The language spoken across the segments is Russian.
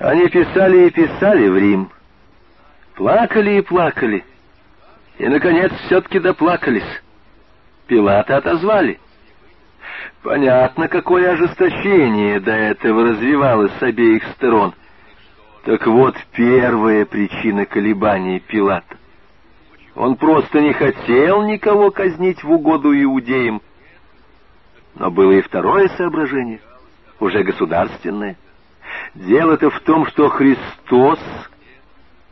Они писали и писали в Рим. Плакали и плакали. И, наконец, все-таки доплакались. Пилата отозвали. Понятно, какое ожесточение до этого развивалось с обеих сторон. Так вот, первая причина колебаний Пилата. Он просто не хотел никого казнить в угоду иудеям. Но было и второе соображение, уже государственное. Дело-то в том, что Христос,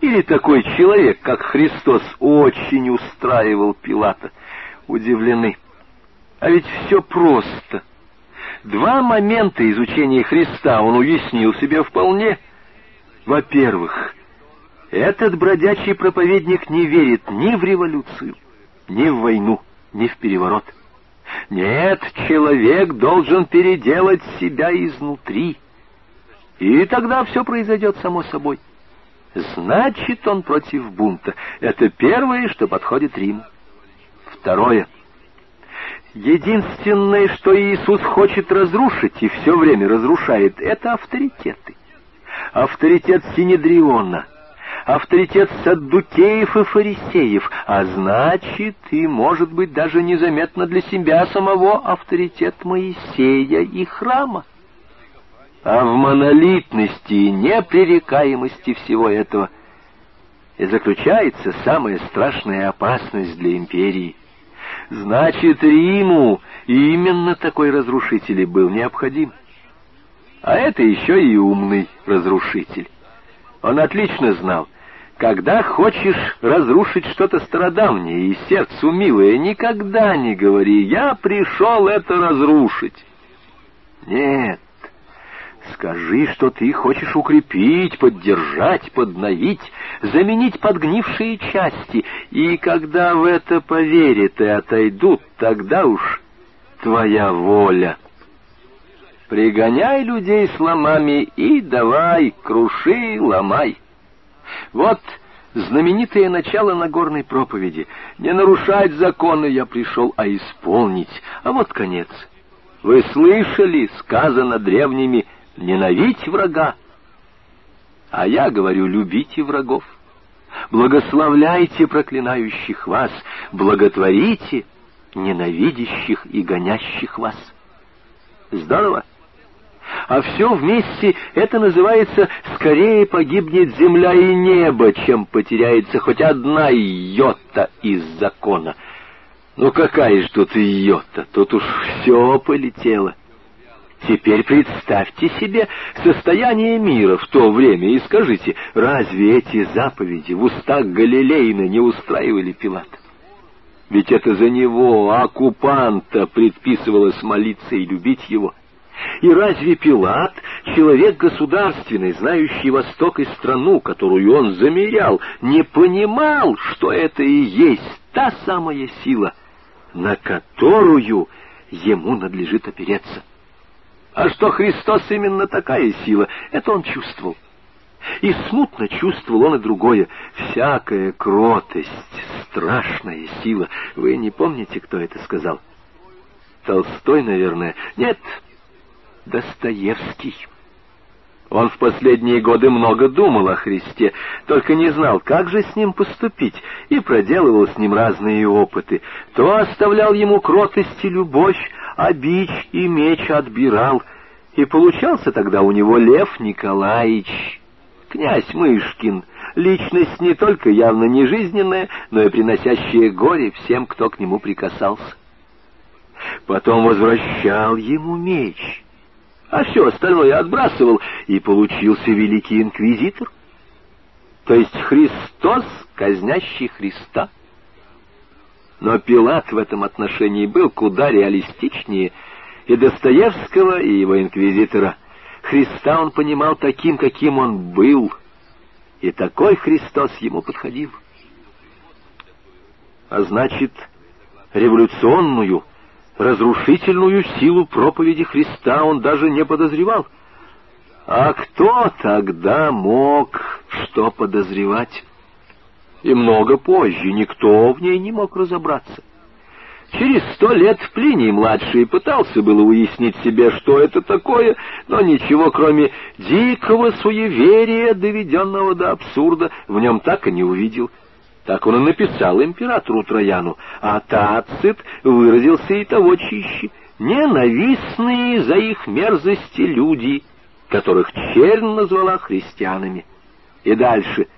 или такой человек, как Христос, очень устраивал Пилата. Удивлены. А ведь все просто. Два момента изучения Христа он уяснил себе вполне. Во-первых, этот бродячий проповедник не верит ни в революцию, ни в войну, ни в переворот. Нет, человек должен переделать себя изнутри. И тогда все произойдет само собой. Значит, он против бунта. Это первое, что подходит Риму. Второе. Единственное, что Иисус хочет разрушить и все время разрушает, это авторитеты. Авторитет Синедриона — авторитет саддукеев и фарисеев, а значит, и, может быть, даже незаметно для себя самого авторитет Моисея и храма. А в монолитности и непререкаемости всего этого и заключается самая страшная опасность для империи. Значит, Риму именно такой разрушитель был необходим. А это еще и умный разрушитель. Он отлично знал, когда хочешь разрушить что-то стародавнее и сердцу милое, никогда не говори «я пришел это разрушить». Нет, скажи, что ты хочешь укрепить, поддержать, подновить, заменить подгнившие части, и когда в это поверят и отойдут, тогда уж твоя воля. Пригоняй людей с ломами и давай, круши, ломай. Вот знаменитое начало Нагорной проповеди. Не нарушать законы я пришел, а исполнить. А вот конец. Вы слышали, сказано древними, ненавидь врага. А я говорю, любите врагов. Благословляйте проклинающих вас, благотворите ненавидящих и гонящих вас. Здорово? а все вместе это называется «скорее погибнет земля и небо, чем потеряется хоть одна йота из закона». Ну какая же тут йота, тут уж все полетело. Теперь представьте себе состояние мира в то время и скажите, разве эти заповеди в устах Галилейна не устраивали Пилата? Ведь это за него, оккупанта, предписывалось молиться и любить его. И разве Пилат, человек государственный, знающий Восток и страну, которую он замерял, не понимал, что это и есть та самая сила, на которую ему надлежит опереться? А что Христос именно такая сила, это он чувствовал. И смутно чувствовал он и другое. Всякая кротость, страшная сила. Вы не помните, кто это сказал? Толстой, наверное. Нет, Достоевский. Он в последние годы много думал о Христе, только не знал, как же с ним поступить, и проделывал с ним разные опыты. То оставлял ему кротость и любовь, а бич и меч отбирал. И получался тогда у него Лев Николаевич, князь Мышкин, личность не только явно не жизненная, но и приносящая горе всем, кто к нему прикасался. Потом возвращал ему меч — а все остальное отбрасывал, и получился великий инквизитор. То есть Христос, казнящий Христа. Но Пилат в этом отношении был куда реалистичнее и Достоевского, и его инквизитора. Христа он понимал таким, каким он был, и такой Христос ему подходил. А значит, революционную, разрушительную силу проповеди Христа он даже не подозревал. А кто тогда мог что подозревать? И много позже никто в ней не мог разобраться. Через сто лет Плиний-младший пытался было уяснить себе, что это такое, но ничего, кроме дикого суеверия, доведенного до абсурда, в нем так и не увидел. Так он и написал императору Трояну, а Тацит выразился и того чище. Ненавистные за их мерзости люди, которых чернь назвала христианами. И дальше —